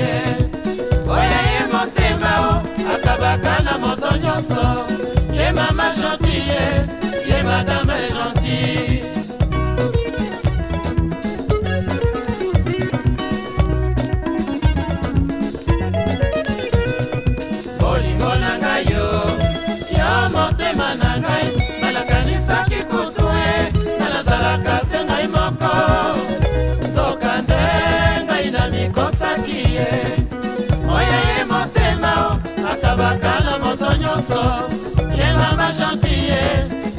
ye oya ye motema o akabaka na moto nyonso ye mama gentille ye madame gentille Madame gentille,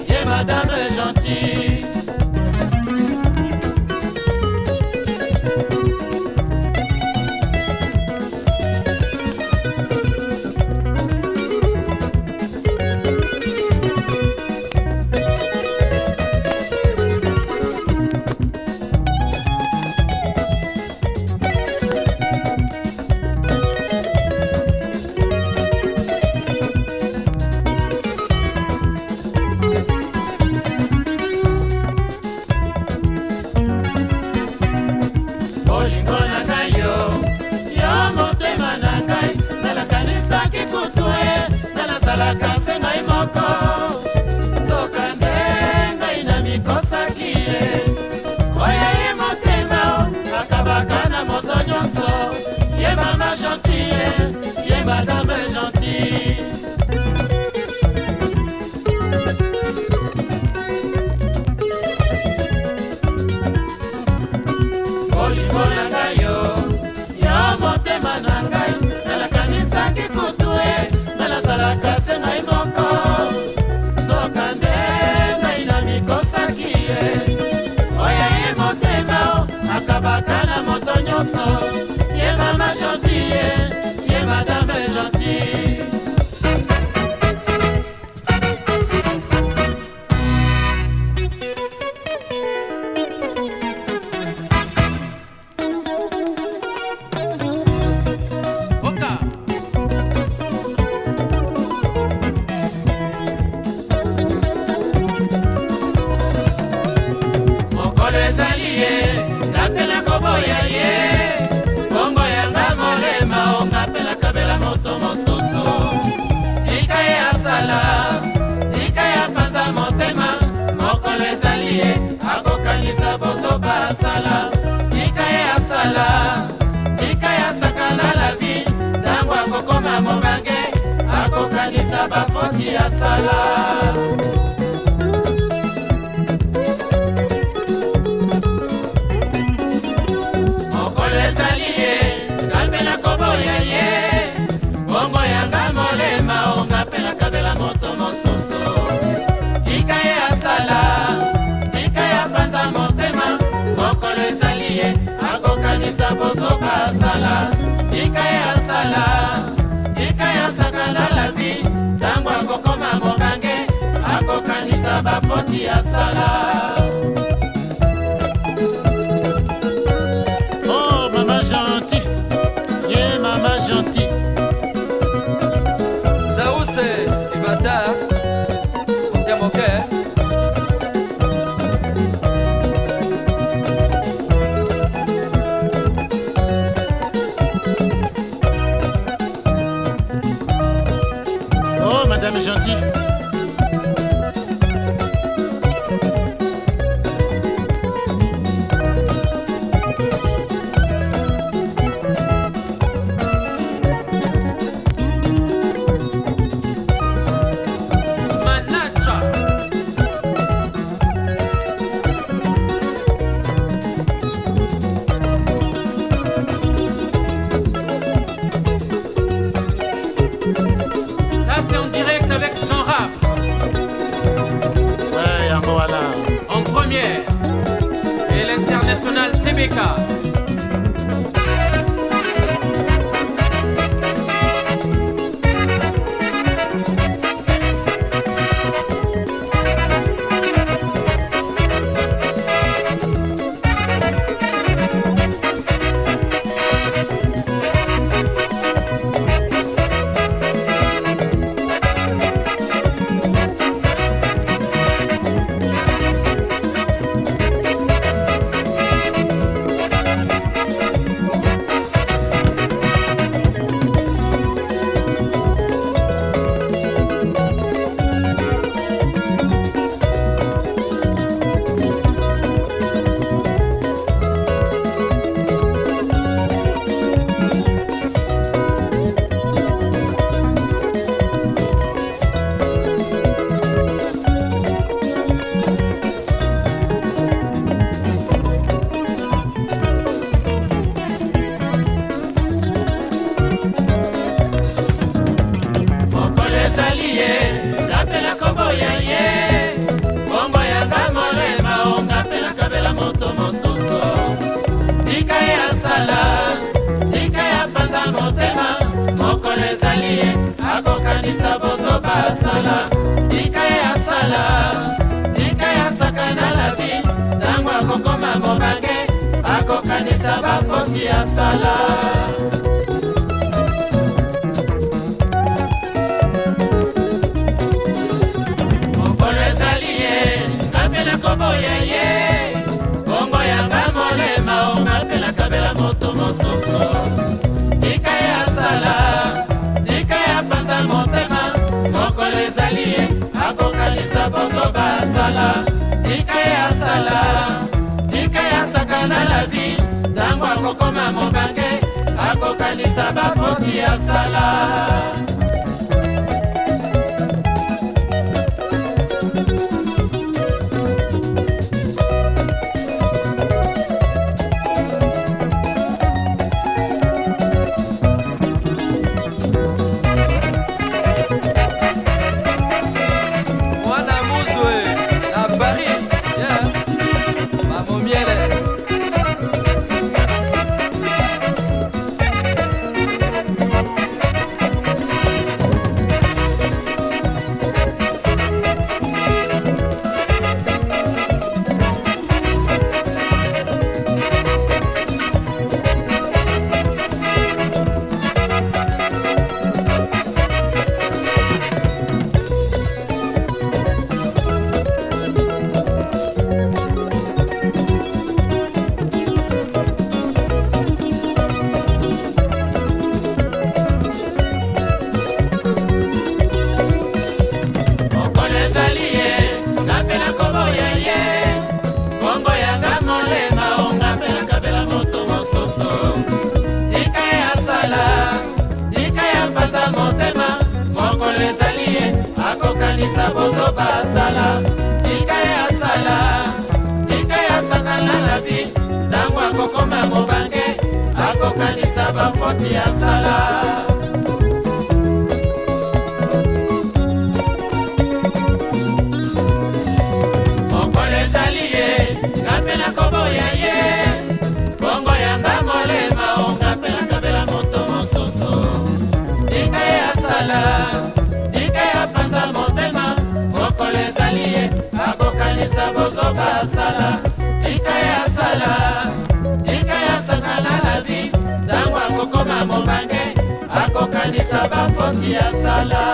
et Madame gentille. asala tika ye asala tika ye asakana la vi ntango akokoma mobange akokanisa bafoti asala sakala tika ya sakala lavi ntango akokoma mobange akokanisa bafoti ya sala gentil. música. ezala tika ya panza motema mokolo ezali ye akokanisa bozoba asala tika ye asala tika ya saka na labi ntango akokoma mobange akokanisa bafoki asala na la vie ntango akokoma mobange akokanisa bafoti ya sala kopesa bozoba asala tika ye asala tika ye asakana na vi ntango akokoma mobange akokanisa bafoti asala mokolo ezali ye nga mpe nakoboya ye bongo yanga molema onga mpe nakabela moto mosusu tika ye asala siasala